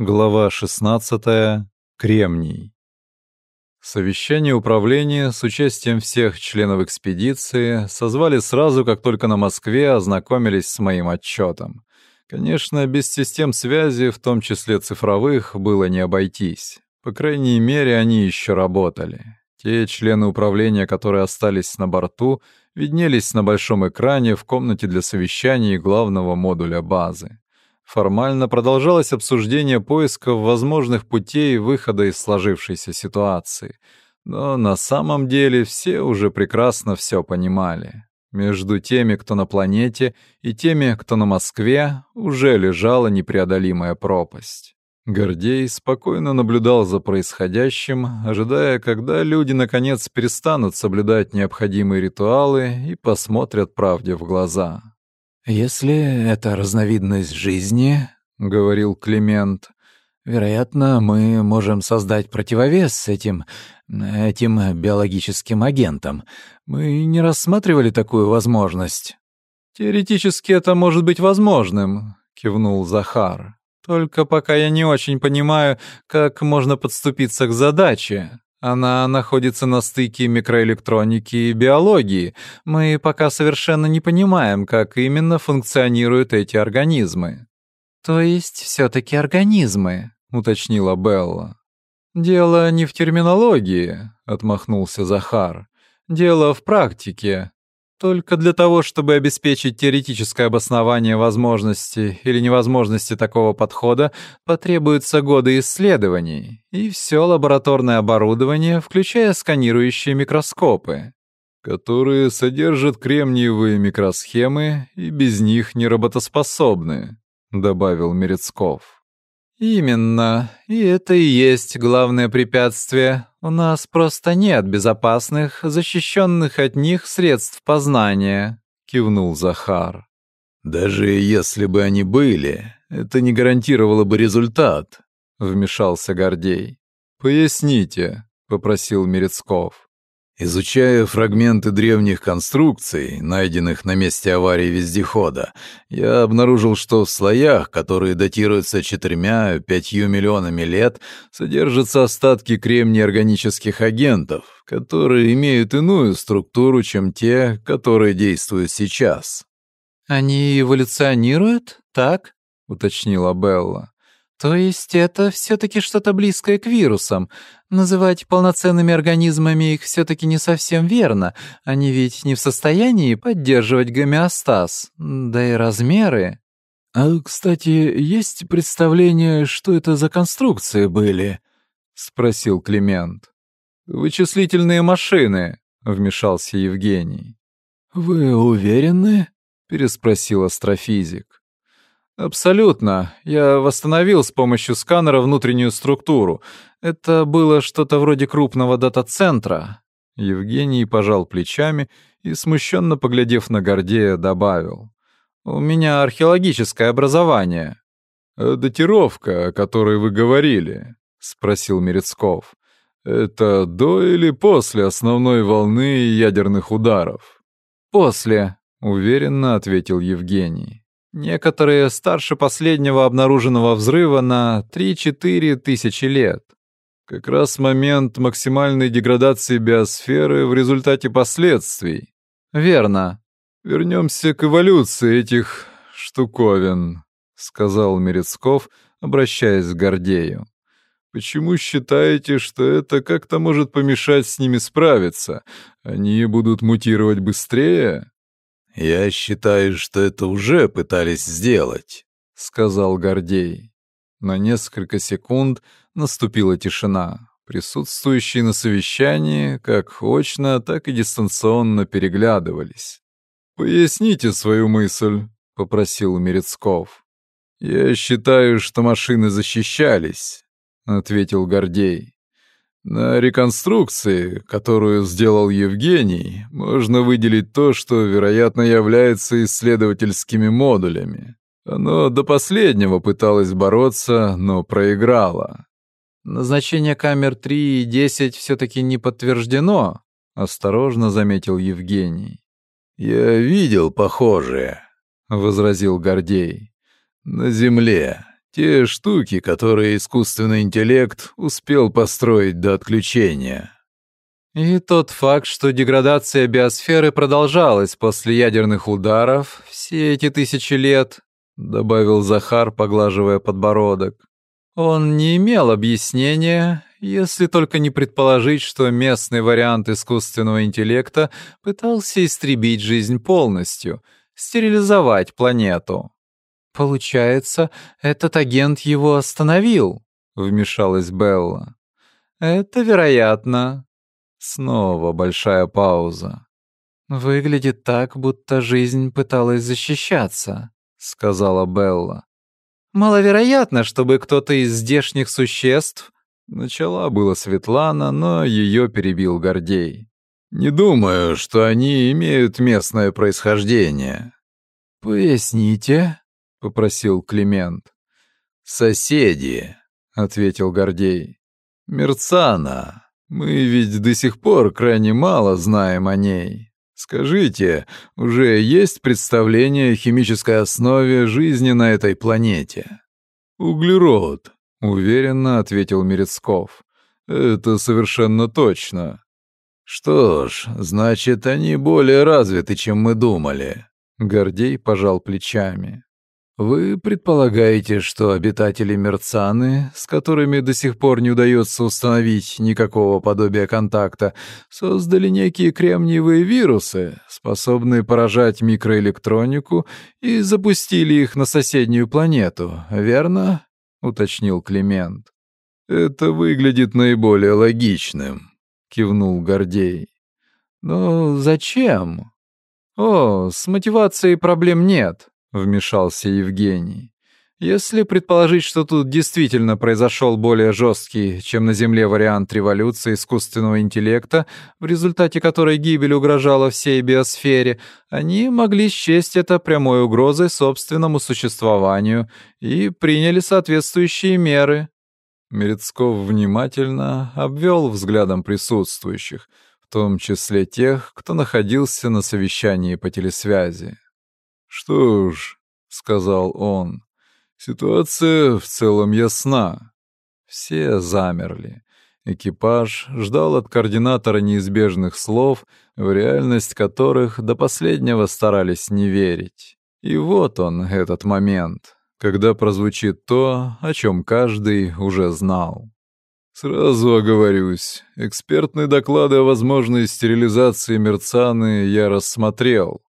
Глава 16. Кремний. Совещание управления с участием всех членов экспедиции созвали сразу, как только на Москве ознакомились с моим отчетом. Конечно, без систем связи, в том числе цифровых, было не обойтись. По крайней мере, они еще работали. Те члены управления, которые остались на борту, виднелись на большом экране в комнате для совещаний главного модуля базы. Формально продолжалось обсуждение поисков возможных путей выхода из сложившейся ситуации. Но на самом деле все уже прекрасно все понимали. Между теми, кто на планете, и теми, кто на Москве, уже лежала непреодолимая пропасть. Гордей спокойно наблюдал за происходящим, ожидая, когда люди наконец перестанут соблюдать необходимые ритуалы и посмотрят правде в глаза. «Если это разновидность жизни, — говорил Климент, — вероятно, мы можем создать противовес этим... этим биологическим агентам. Мы не рассматривали такую возможность». «Теоретически это может быть возможным», — кивнул Захар. «Только пока я не очень понимаю, как можно подступиться к задаче. Она находится на стыке микроэлектроники и биологии. Мы пока совершенно не понимаем, как именно функционируют эти организмы. То есть все таки организмы, уточнила Белла. Дело не в терминологии, отмахнулся Захар. Дело в практике. Только для того, чтобы обеспечить теоретическое обоснование возможности или невозможности такого подхода, потребуются годы исследований и все лабораторное оборудование, включая сканирующие микроскопы, которые содержат кремниевые микросхемы и без них не работоспособны, добавил Мерецков. «Именно. И это и есть главное препятствие. У нас просто нет безопасных, защищенных от них средств познания», — кивнул Захар. «Даже если бы они были, это не гарантировало бы результат», — вмешался Гордей. «Поясните», — попросил Мерецков. Изучая фрагменты древних конструкций, найденных на месте аварии вездехода, я обнаружил, что в слоях, которые датируются четырьмя-пятью миллионами лет, содержатся остатки кремния органических агентов, которые имеют иную структуру, чем те, которые действуют сейчас. «Они эволюционируют, так?» — уточнила Белла. То есть это все-таки что-то близкое к вирусам. Называть полноценными организмами их все-таки не совсем верно. Они ведь не в состоянии поддерживать гомеостаз. Да и размеры. А, кстати, есть представление, что это за конструкции были? спросил Климент. Вычислительные машины, вмешался Евгений. Вы уверены? переспросил астрофизик. Абсолютно. Я восстановил с помощью сканера внутреннюю структуру. Это было что-то вроде крупного дата-центра. Евгений пожал плечами и, смущенно поглядев на Гордея, добавил. «У меня археологическое образование». «А датировка, о которой вы говорили?» — спросил Мерецков. «Это до или после основной волны ядерных ударов?» «После», — уверенно ответил Евгений. Некоторые старше последнего обнаруженного взрыва на 3-4 тысячи лет. Как раз момент максимальной деградации биосферы в результате последствий. Верно. Вернемся к эволюции этих штуковин, сказал Мерецков, обращаясь к Гордею. Почему считаете, что это как-то может помешать с ними справиться? Они будут мутировать быстрее? «Я считаю, что это уже пытались сделать», — сказал Гордей. На несколько секунд наступила тишина. Присутствующие на совещании как очно, так и дистанционно переглядывались. «Поясните свою мысль», — попросил Мерецков. «Я считаю, что машины защищались», — ответил Гордей. На реконструкции, которую сделал Евгений, можно выделить то, что, вероятно, является исследовательскими модулями. Оно до последнего пыталось бороться, но проиграло. Назначение камер 3 и 10 все-таки не подтверждено, осторожно заметил Евгений. Я видел похожее, возразил Гордей. На земле Те штуки, которые искусственный интеллект успел построить до отключения. И тот факт, что деградация биосферы продолжалась после ядерных ударов все эти тысячи лет, добавил Захар, поглаживая подбородок. Он не имел объяснения, если только не предположить, что местный вариант искусственного интеллекта пытался истребить жизнь полностью, стерилизовать планету. Получается, этот агент его остановил, вмешалась Белла. Это вероятно. Снова большая пауза. Выглядит так, будто жизнь пыталась защищаться, сказала Белла. Маловероятно, чтобы кто-то из здешних существ начала было Светлана, но ее перебил Гордей. Не думаю, что они имеют местное происхождение. Поясните, попросил Климент. Соседи, ответил Гордей. Мерцана. Мы ведь до сих пор крайне мало знаем о ней. Скажите, уже есть представление о химической основе жизни на этой планете? Углерод, уверенно ответил Мерецков. Это совершенно точно. Что ж, значит, они более развиты, чем мы думали. Гордей пожал плечами. Вы предполагаете, что обитатели Мерцаны, с которыми до сих пор не удается установить никакого подобия контакта, создали некие кремниевые вирусы, способные поражать микроэлектронику, и запустили их на соседнюю планету, верно? уточнил Климент. Это выглядит наиболее логичным, кивнул Гордей. Но зачем? О, с мотивацией проблем нет, — вмешался Евгений. Если предположить, что тут действительно произошел более жесткий, чем на Земле вариант революции искусственного интеллекта, в результате которой гибель угрожала всей биосфере, они могли счесть это прямой угрозой собственному существованию и приняли соответствующие меры. Мерецков внимательно обвел взглядом присутствующих, в том числе тех, кто находился на совещании по телесвязи. «Что ж», — сказал он, — «ситуация в целом ясна». Все замерли. Экипаж ждал от координатора неизбежных слов, в реальность которых до последнего старались не верить. И вот он, этот момент, когда прозвучит то, о чем каждый уже знал. Сразу оговорюсь, экспертные доклады о возможной стерилизации Мерцаны я рассмотрел.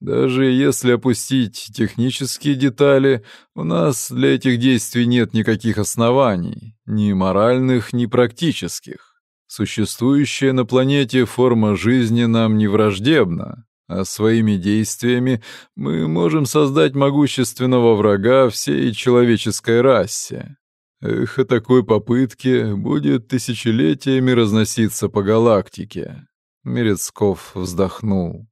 Даже если опустить технические детали, у нас для этих действий нет никаких оснований, ни моральных, ни практических. Существующая на планете форма жизни нам не враждебна, а своими действиями мы можем создать могущественного врага всей человеческой расе. Эх, о такой попытке будет тысячелетиями разноситься по галактике. Мерецков вздохнул.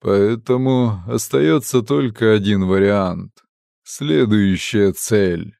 Поэтому остается только один вариант. Следующая цель.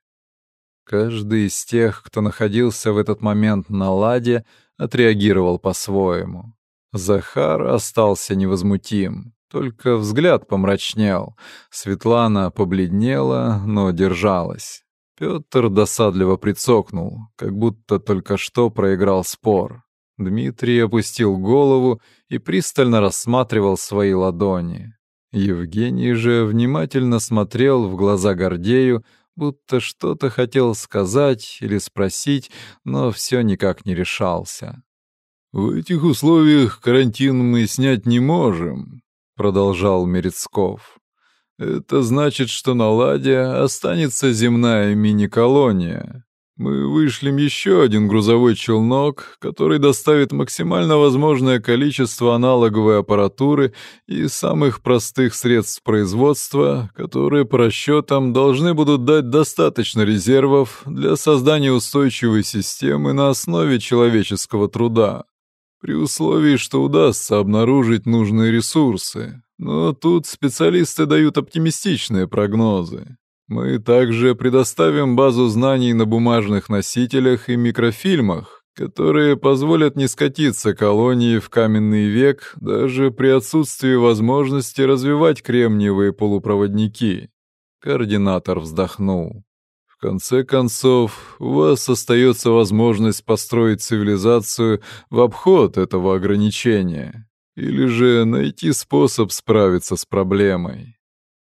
Каждый из тех, кто находился в этот момент на ладе, отреагировал по-своему. Захар остался невозмутим, только взгляд помрачнел. Светлана побледнела, но держалась. Пётр досадливо прицокнул, как будто только что проиграл спор. Дмитрий опустил голову и пристально рассматривал свои ладони. Евгений же внимательно смотрел в глаза Гордею, будто что-то хотел сказать или спросить, но все никак не решался. «В этих условиях карантин мы снять не можем», — продолжал Мерецков. «Это значит, что на Ладе останется земная мини-колония. Мы вышлем еще один грузовой челнок, который доставит максимально возможное количество аналоговой аппаратуры и самых простых средств производства, которые по расчетам должны будут дать достаточно резервов для создания устойчивой системы на основе человеческого труда. При условии, что удастся обнаружить нужные ресурсы. Но тут специалисты дают оптимистичные прогнозы. Мы также предоставим базу знаний на бумажных носителях и микрофильмах, которые позволят не скатиться колонии в каменный век даже при отсутствии возможности развивать кремниевые полупроводники. Координатор вздохнул. В конце концов, у вас остается возможность построить цивилизацию в обход этого ограничения, или же найти способ справиться с проблемой.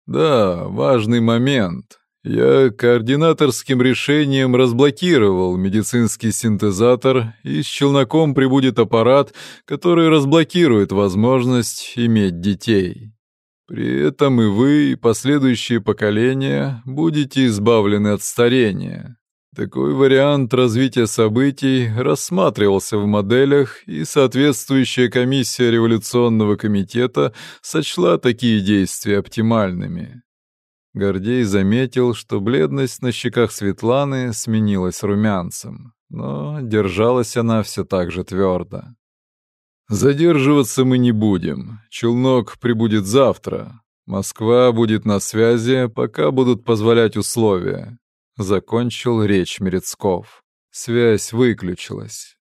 Да, важный момент. Я координаторским решением разблокировал медицинский синтезатор, и с челноком прибудет аппарат, который разблокирует возможность иметь детей. При этом и вы, и последующие поколения будете избавлены от старения. Такой вариант развития событий рассматривался в моделях, и соответствующая комиссия революционного комитета сочла такие действия оптимальными. Гордей заметил, что бледность на щеках Светланы сменилась румянцем, но держалась она все так же твердо. «Задерживаться мы не будем. Челнок прибудет завтра. Москва будет на связи, пока будут позволять условия», — закончил речь Мерецков. Связь выключилась.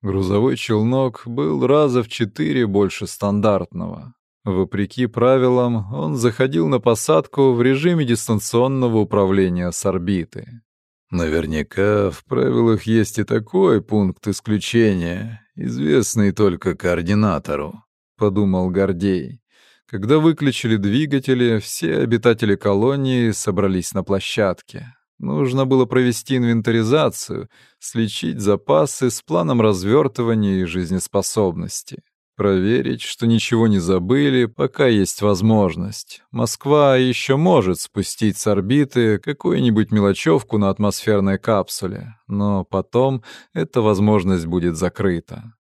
Грузовой челнок был раза в четыре больше стандартного. Вопреки правилам, он заходил на посадку в режиме дистанционного управления с орбиты. Наверняка в правилах есть и такой пункт исключения, известный только координатору, подумал Гордей. Когда выключили двигатели, все обитатели колонии собрались на площадке. Нужно было провести инвентаризацию, сличить запасы с планом развертывания и жизнеспособности. Проверить, что ничего не забыли, пока есть возможность. Москва еще может спустить с орбиты какую-нибудь мелочевку на атмосферной капсуле, но потом эта возможность будет закрыта.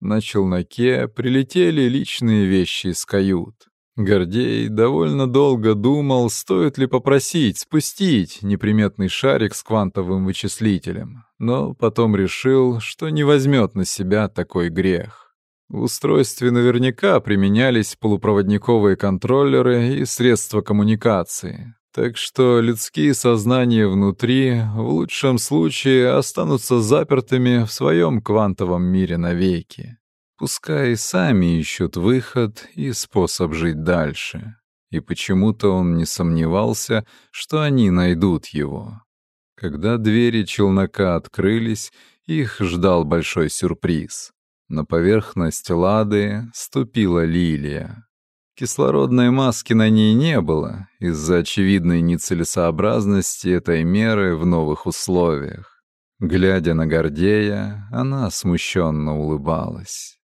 На челноке прилетели личные вещи из кают. Гордей довольно долго думал, стоит ли попросить спустить неприметный шарик с квантовым вычислителем, но потом решил, что не возьмет на себя такой грех. В устройстве наверняка применялись полупроводниковые контроллеры и средства коммуникации, так что людские сознания внутри в лучшем случае останутся запертыми в своем квантовом мире навеки. Пускай сами ищут выход и способ жить дальше. И почему-то он не сомневался, что они найдут его. Когда двери челнока открылись, их ждал большой сюрприз. На поверхность лады ступила лилия. Кислородной маски на ней не было из-за очевидной нецелесообразности этой меры в новых условиях. Глядя на Гордея, она смущенно улыбалась.